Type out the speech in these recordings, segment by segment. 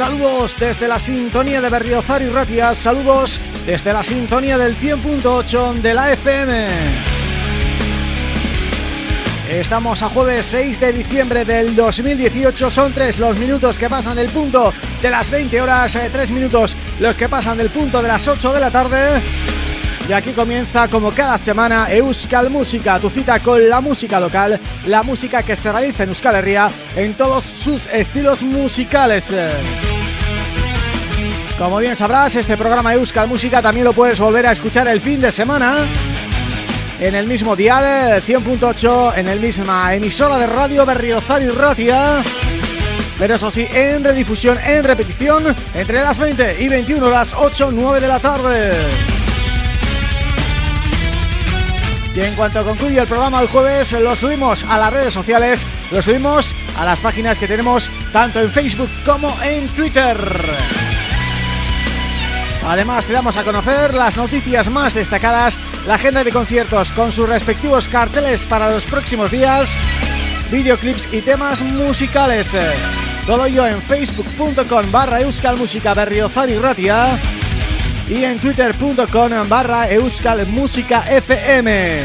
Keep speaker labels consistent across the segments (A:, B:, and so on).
A: Saludos desde la sintonía de Berriozar y Ratia, saludos desde la sintonía del 100.8 de la FM. Estamos a jueves 6 de diciembre del 2018, son tres los minutos que pasan del punto de las 20 horas, eh, tres minutos los que pasan del punto de las 8 de la tarde y aquí comienza como cada semana Euskal Música, tu cita con la música local, la música que se realiza en Euskal Herria en todos sus estilos musicales. Como bien sabrás, este programa Euskal Música también lo puedes volver a escuchar el fin de semana en el mismo dial 100.8, en el misma emisora de radio Berriozar y Ratia pero eso sí, en redifusión, en repetición, entre las 20 y 21 horas 8, 9 de la tarde. Y en cuanto concluye el programa el jueves, lo subimos a las redes sociales, lo subimos a las páginas que tenemos tanto en Facebook como en Twitter. Además te damos a conocer las noticias más destacadas, la agenda de conciertos con sus respectivos carteles para los próximos días, videoclips y temas musicales. Todo ello en facebook.com barra euskalmusica berriozar y ratia y en twitter.com barra Euskal Música FM.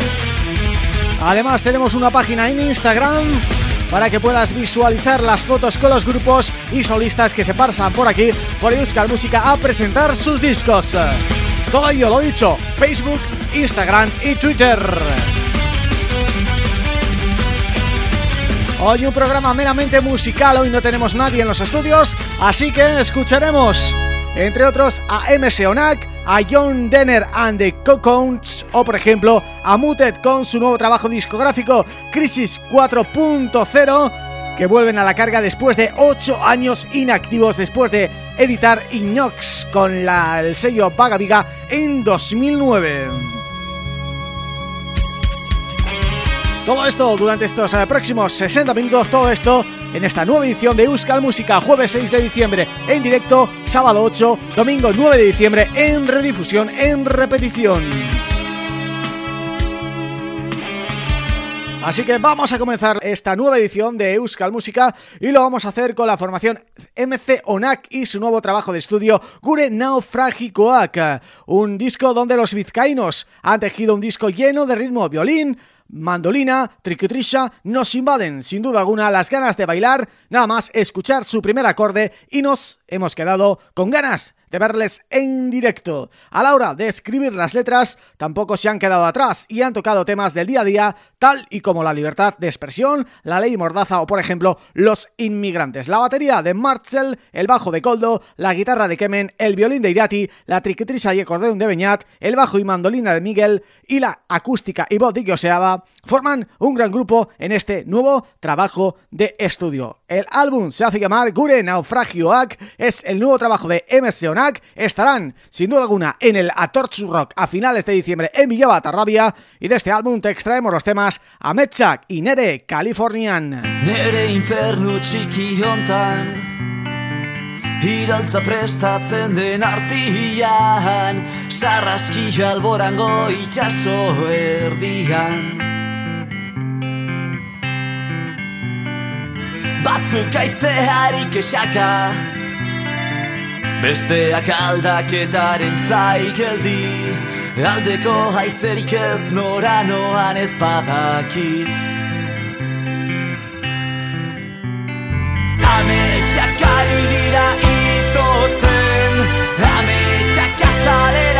A: Además tenemos una página en Instagram para que puedas visualizar las fotos con los grupos y solistas que se pasan por aquí, por Euskal Música, a presentar sus discos. Todo ello lo dicho, Facebook, Instagram y Twitter. Hoy un programa meramente musical, hoy no tenemos nadie en los estudios, así que escucharemos entre otros a MS a John Denner and the Cocoons o por ejemplo a Muted con su nuevo trabajo discográfico Crisis 4.0 que vuelven a la carga después de 8 años inactivos después de editar Inox con el sello Vaga Viga en 2009. Todo esto durante estos eh, próximos 60 minutos, todo esto en esta nueva edición de Euskal Música, jueves 6 de diciembre en directo, sábado 8, domingo 9 de diciembre en redifusión, en repetición. Así que vamos a comenzar esta nueva edición de Euskal Música y lo vamos a hacer con la formación MC Onak y su nuevo trabajo de estudio Gure Naufragikoak, un disco donde los vizcaínos han tejido un disco lleno de ritmo violín, mandolina, triquitrisha, nos invaden sin duda alguna las ganas de bailar, nada más escuchar su primer acorde y nos hemos quedado con ganas de verles en directo. A la hora de escribir las letras, tampoco se han quedado atrás y han tocado temas del día a día, tal y como la libertad de expresión, la ley mordaza o, por ejemplo, los inmigrantes. La batería de Marcel, el bajo de Coldo, la guitarra de Kemen, el violín de Irati, la triquitrisa y acordeón de Beñat, el bajo y mandolina de Miguel y la acústica y voz de Joseaba forman un gran grupo en este nuevo trabajo de estudio. El álbum se hace llamar Gure Naufragioak, es el nuevo trabajo de MS estarán, sin duda alguna, en el Atorchu Rock a finales de diciembre en Villava Tarrabia y de este álbum te extraemos los temas Ametsak y Nere Californian.
B: Nere infernu txiki hontan Iraltza prestatzen den artian Sarraski alborango itxaso erdian Batzuk aizearik esaka Besteak aldaketaren zaikeldi Aldeko haizerik ez nora noan ez badakit. Ametxak ari dira itotzen Ametxak azaleratzen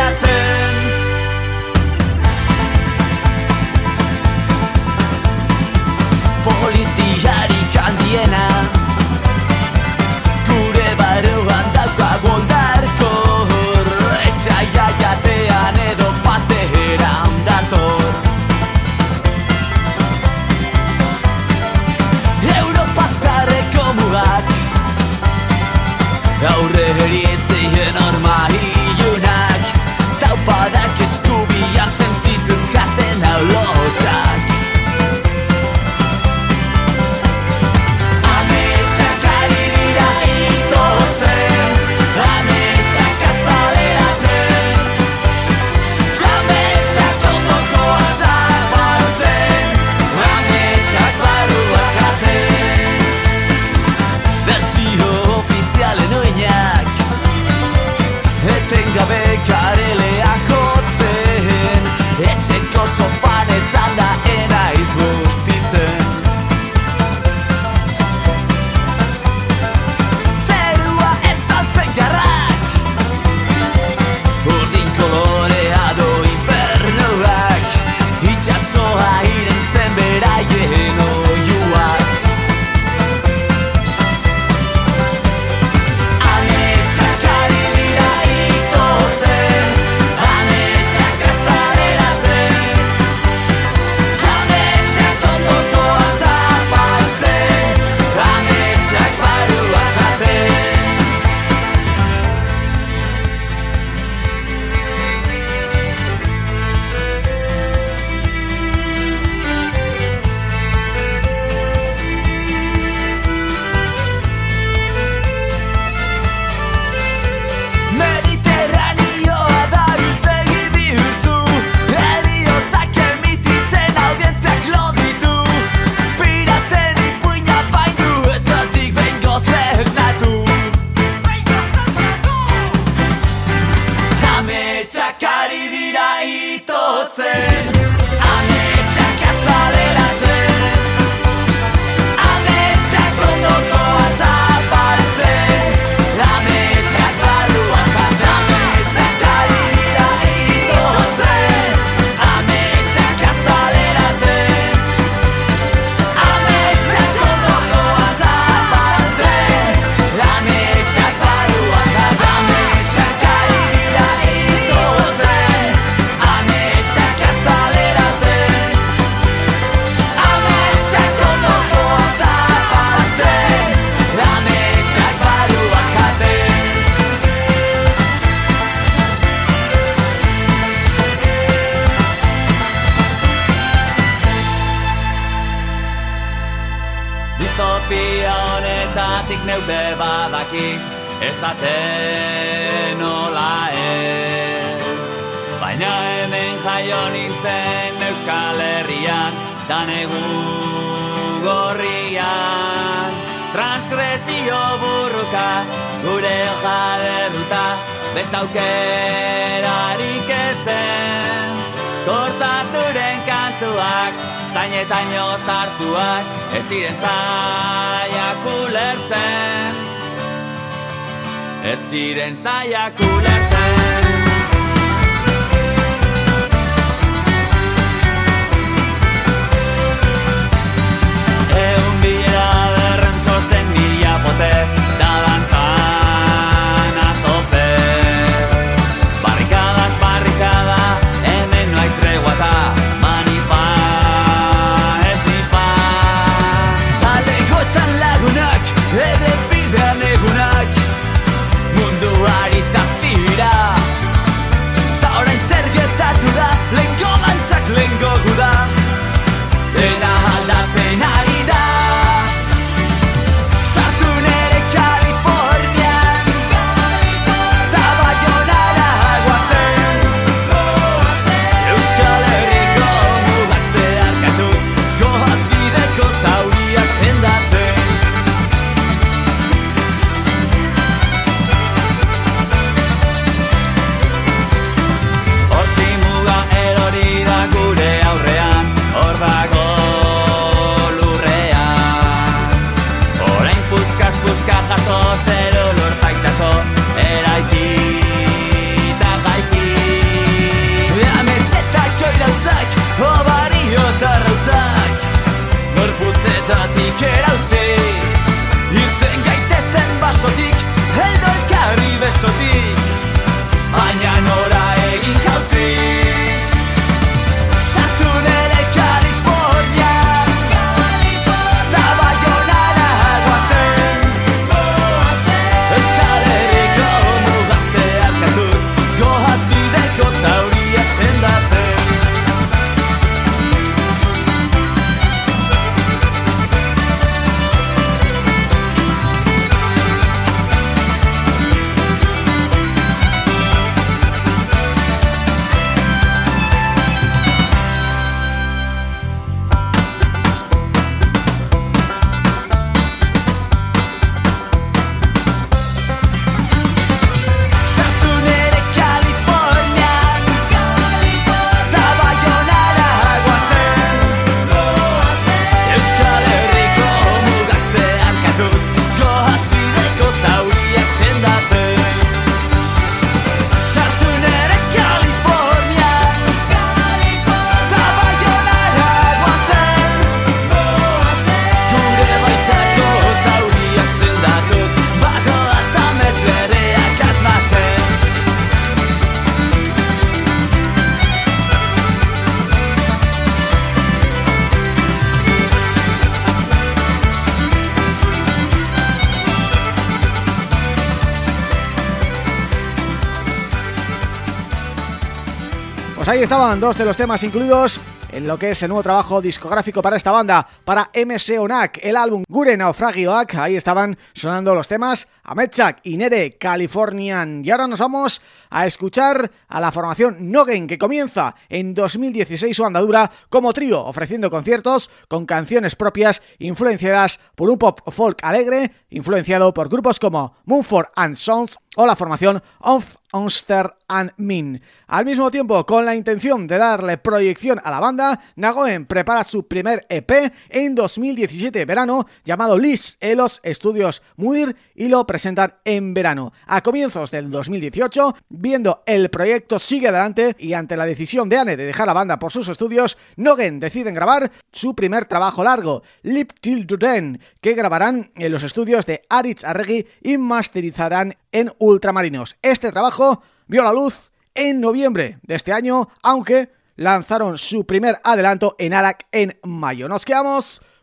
B: ziren zaiak ulertzen. Ez ziren zaiak ulertzen
A: ahí estaban dos de los temas incluidos en lo que es el nuevo trabajo discográfico para esta banda, para MS Onak, el álbum Gure Naufragioak, ahí estaban sonando los temas Ametsak y Nere Californian. Y ahora nos vamos a escuchar a la formación Nogen, que comienza en 2016 su andadura como trío, ofreciendo conciertos con canciones propias influenciadas por un pop folk alegre, influenciado por grupos como Moonford and Sons o la formación Of Unster and Min. Al mismo tiempo, con la intención de darle proyección a la banda, Nagoen prepara su primer EP en 2017 verano llamado Liz en los estudios Muir y lo presentan en verano. A comienzos del 2018, viendo el proyecto sigue adelante y ante la decisión de Anne de dejar la banda por sus estudios, Nogen deciden grabar su primer trabajo largo, Lip Till to Ten, que grabarán en los estudios de Aritz Arregui y masterizarán en Ultramarinos. Este trabajo vio la luz en noviembre de este año, aunque lanzaron su primer adelanto en Arak en mayo. Nos quedamos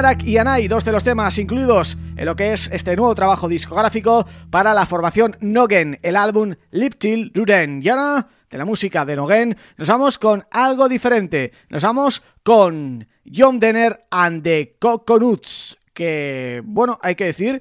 A: Enarak y Anai, dos de los temas incluidos en lo que es este nuevo trabajo discográfico para la formación Nogen, el álbum Liptil Ruden. Y ahora, de la música de Nogen, nos vamos con algo diferente. Nos vamos con John Denner and the Coconuts, que, bueno, hay que decir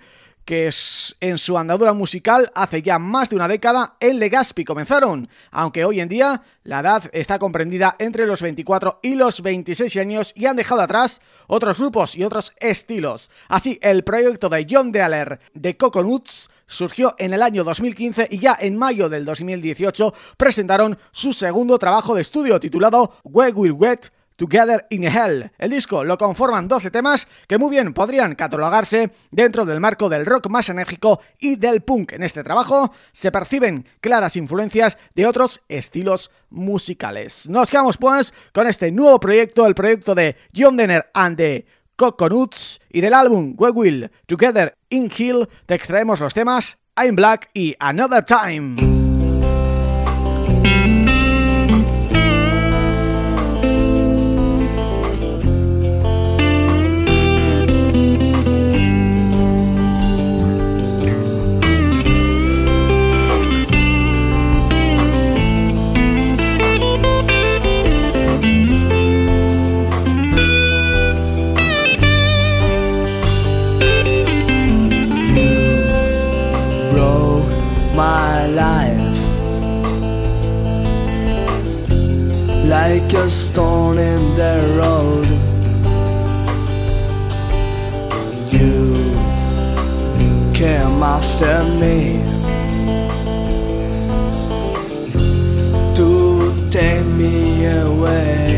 A: que es en su andadura musical hace ya más de una década en Legazpi comenzaron, aunque hoy en día la edad está comprendida entre los 24 y los 26 años y han dejado atrás otros grupos y otros estilos. Así, el proyecto de John Dealer de Coconuts surgió en el año 2015 y ya en mayo del 2018 presentaron su segundo trabajo de estudio titulado We Will Wet Together in Hell. El disco lo conforman 12 temas que muy bien podrían catalogarse dentro del marco del rock más enérgico y del punk. En este trabajo se perciben claras influencias de otros estilos musicales. Nos quedamos pues con este nuevo proyecto, el proyecto de John Denner and the Coconuts y del álbum We Will Together in Hell te extraemos los temas I'm Black y Another Time.
C: Like a stone in the road. You came after me to take me away.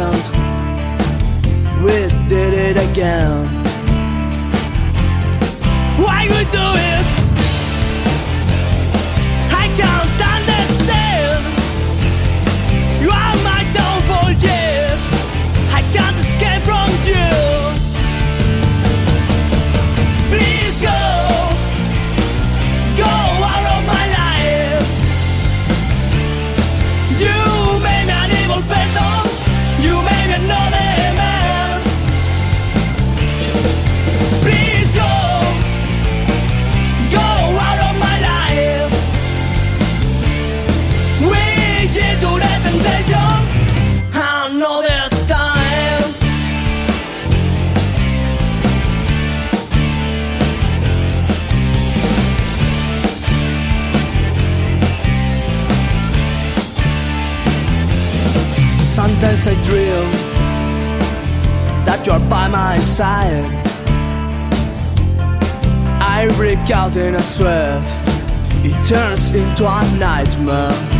B: found Break out in a sweat, it turns into a nightmare.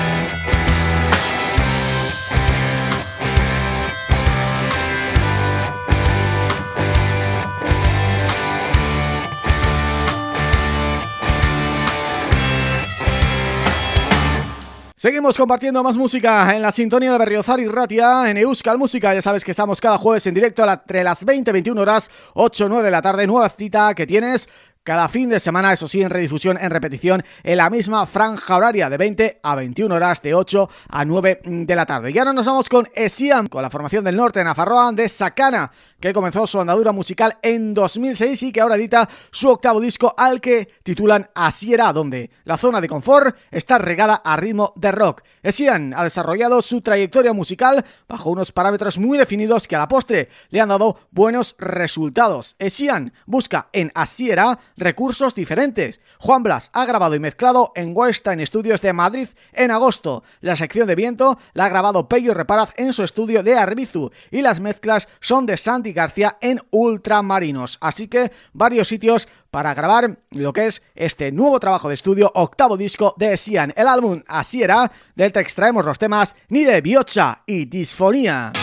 A: Seguimos compartiendo más música en la sintonía de Berriozar y Ratia en Euskal Música. Ya sabes que estamos cada jueves en directo entre las 20 y 21 horas, 8 9 de la tarde. Nueva cita que tienes cada fin de semana, eso sí, en redifusión, en repetición, en la misma franja horaria de 20 a 21 horas, de 8 a 9 de la tarde. Y ahora nos vamos con Esiam, con la formación del norte de Nafarroa de Sakana, que comenzó su andadura musical en 2006 y que ahora edita su octavo disco al que titulan Asiera, donde la zona de confort está regada a ritmo de rock. Esian ha desarrollado su trayectoria musical bajo unos parámetros muy definidos que a la postre le han dado buenos resultados. Esian busca en Asiera recursos diferentes. Juan Blas ha grabado y mezclado en Western Studios de Madrid en agosto. La sección de viento la ha grabado Pello Reparaz en su estudio de Arbizu y las mezclas son de Santi García en Ultramarinos. Así que varios sitios para grabar lo que es este nuevo trabajo de estudio, octavo disco de Sian. El álbum Así era, del que extraemos los temas Ni de Biocha y Disfonía.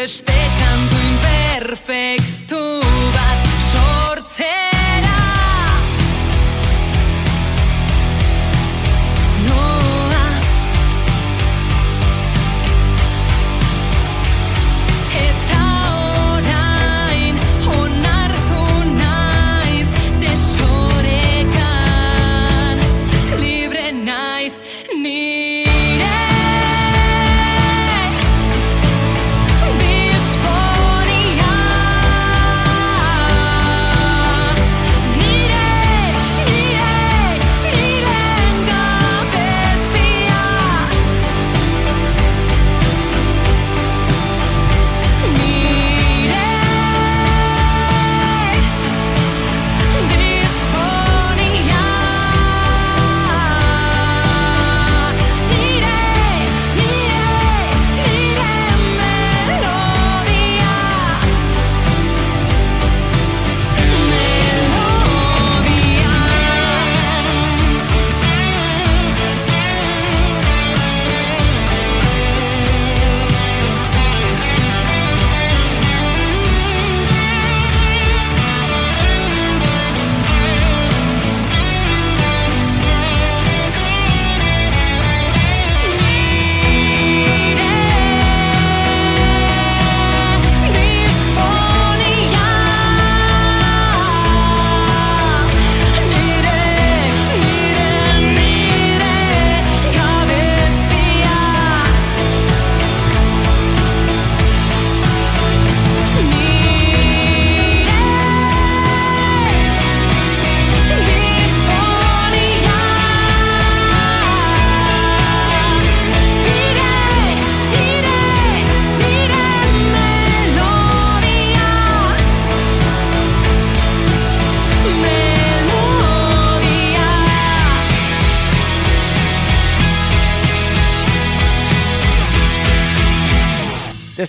D: Beste kantu imperfektu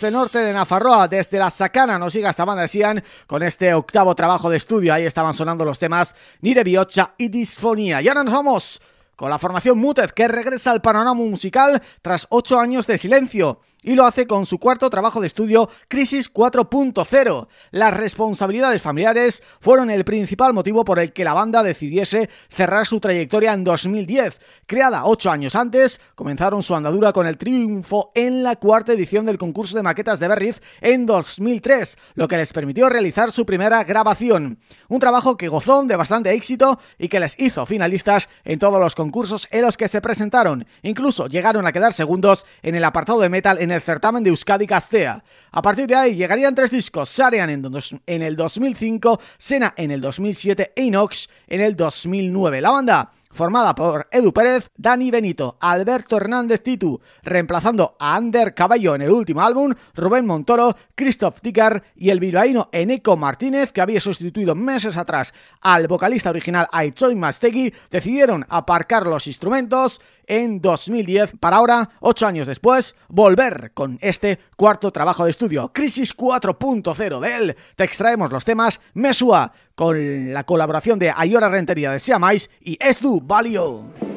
A: El norte de Nafarroa, desde la Sacana, nos sigue esta banda de Sian con este octavo trabajo de estudio. Ahí estaban sonando los temas Nire Biocha y Disfonía. Y ahora nos vamos con la formación Muted, que regresa al panorama musical tras ocho años de silencio. Y lo hace con su cuarto trabajo de estudio, Crisis 4.0. Las responsabilidades familiares fueron el principal motivo por el que la banda decidiese cerrar su trayectoria en 2010. Creada ocho años antes, comenzaron su andadura con el triunfo en la cuarta edición del concurso de maquetas de Berriz en 2003, lo que les permitió realizar su primera grabación. Un trabajo que gozó de bastante éxito y que les hizo finalistas en todos los concursos en los que se presentaron. Incluso llegaron a quedar segundos en el apartado de metal en el certamen de Euskadi Castea. A partir de ahí llegarían tres discos, Sarian en, en el 2005, Sena en el 2007 e Inox en el 2009. La banda formada por Edu Pérez, Dani Benito, Alberto Hernández Titu, reemplazando a Ander Caballo en el último álbum, Rubén Montoro, Christoph Dicker y el bilbaíno Eneco Martínez, que había sustituido meses atrás al vocalista original Aichoy Mastegui, decidieron aparcar los instrumentos en 2010 para ahora, ocho años después, volver con este cuarto trabajo de estudio, Crisis 4.0 de él. Te extraemos los temas Mesua con la colaboración de Ayora Rentería de Siamais y Esdu Valio.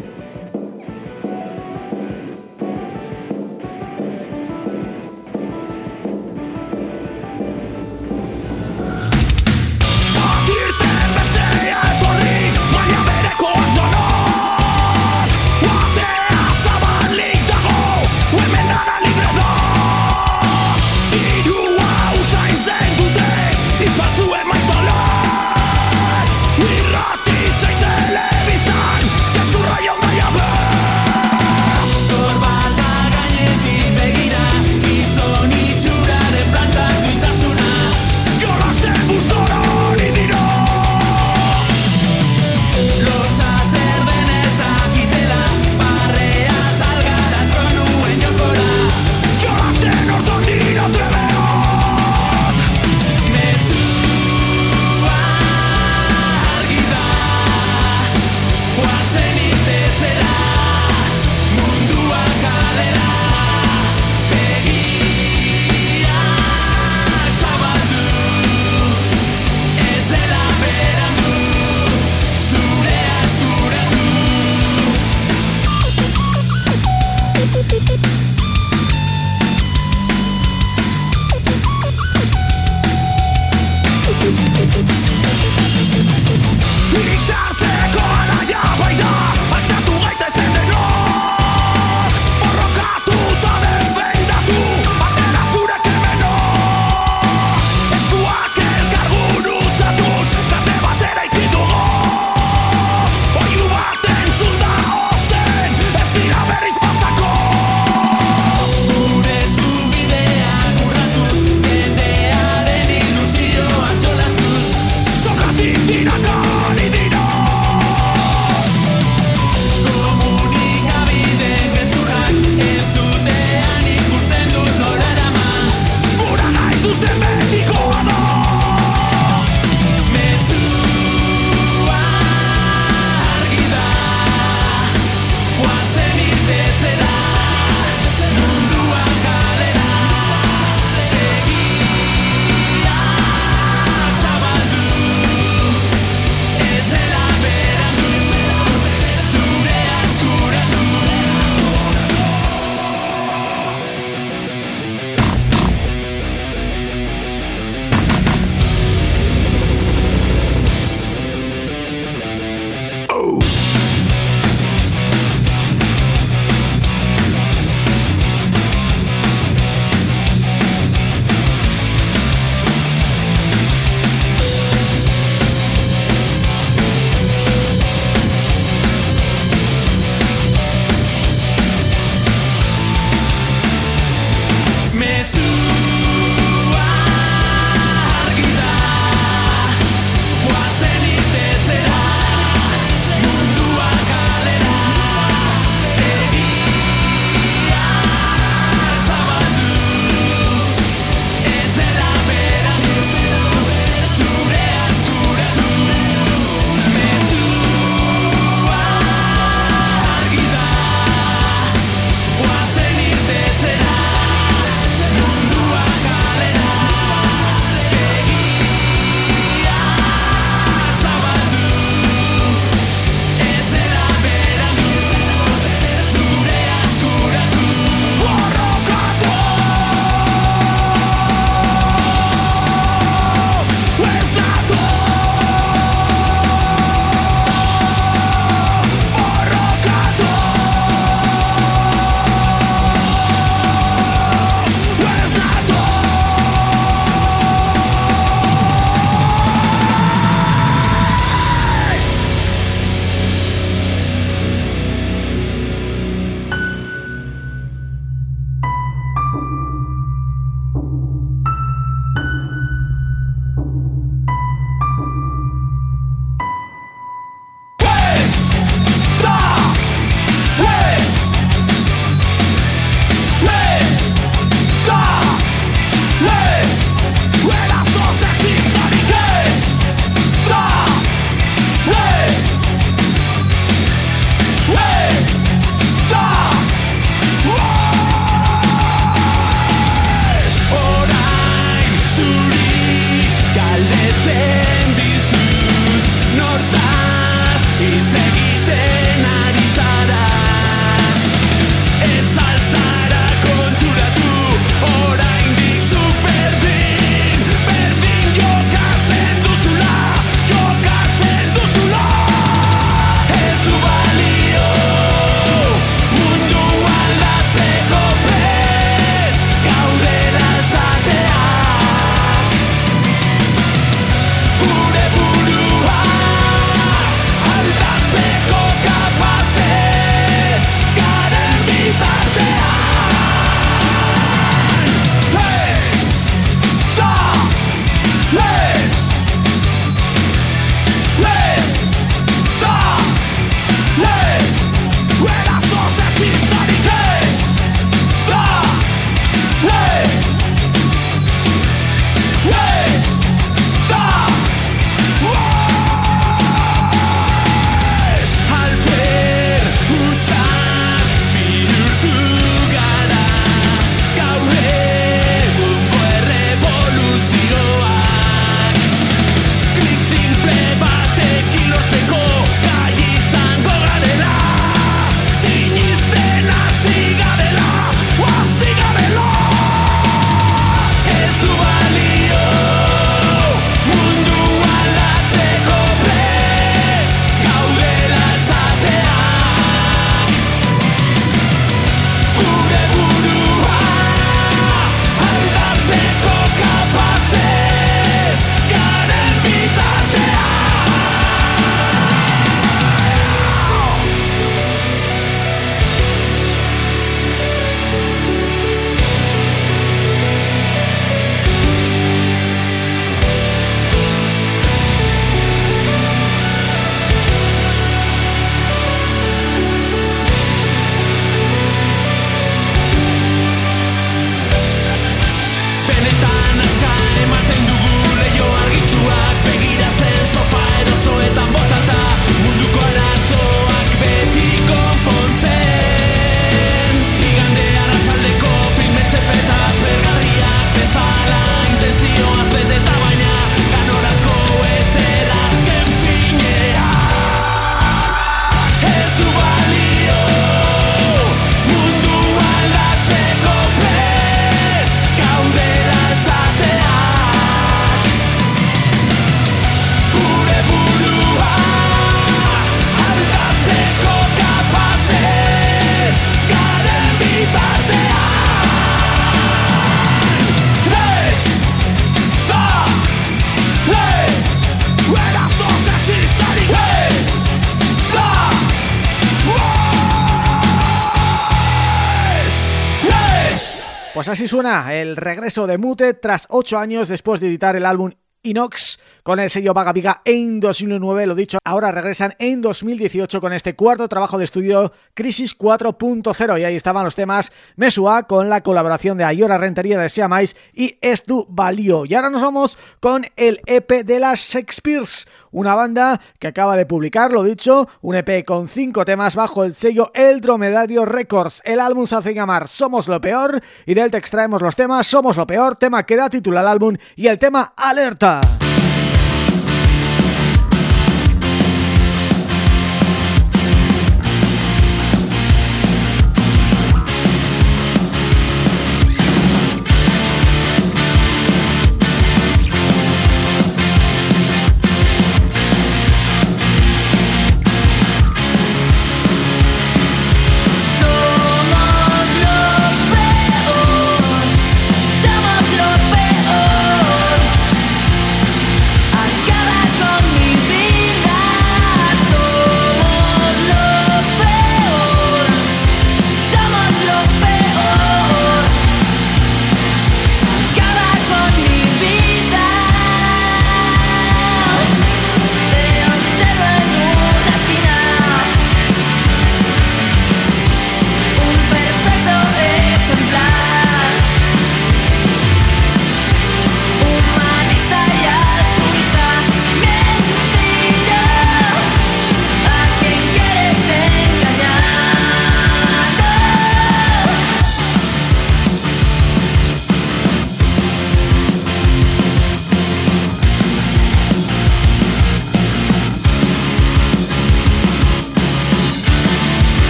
A: Pues así suena el regreso de Mute tras ocho años después de editar el álbum Inox con el sello Vaga Viga en 2009, lo dicho, ahora regresan en 2018 con este cuarto trabajo de estudio Crisis 4.0 y ahí estaban los temas Mesua con la colaboración de Ayora Rentería de Siamais y Estu Valio. Y ahora nos vamos con el EP de las Shakespeares, una banda que acaba de publicar, lo dicho, un EP con cinco temas bajo el sello El Dromedario Records. El álbum se hace llamar Somos lo Peor y de él te extraemos los temas Somos lo Peor, tema que da título al álbum y el tema Alerta.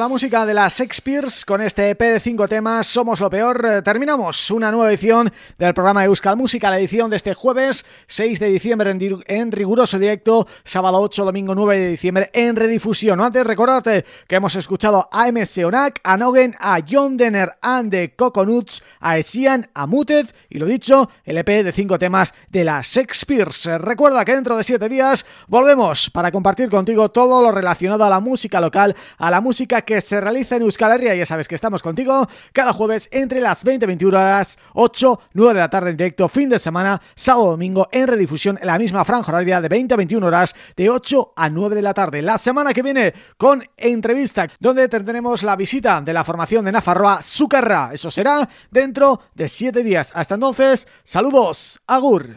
B: La música de las Shakespeares, con este EP de cinco temas, Somos lo Peor, eh, terminamos una nueva edición del programa Euskal Música, la edición de este jueves 6 de diciembre en, riguroso directo, sábado 8, domingo 9 de diciembre en redifusión. Antes recordarte que hemos escuchado a Onak, a Nogen, a John Denner and the Coconuts, a Esian, a Muted y lo dicho, el EP de cinco temas de las Shakespeares. Recuerda que dentro de siete días volvemos para compartir contigo todo lo relacionado a la música local, a la música que se realiza en Euskal Herria. Ya sabes que estamos contigo cada jueves entre las 20 y 21 horas, 8, 9 de la tarde en directo, fin de semana, sábado domingo en redifusión en la misma franja horaria de 20 a 21 horas, de 8 a 9 de la tarde. La semana que viene con entrevista, donde tendremos la visita de la formación de Nafarroa Zucarra. Eso será dentro de 7 días. Hasta entonces, saludos, agur.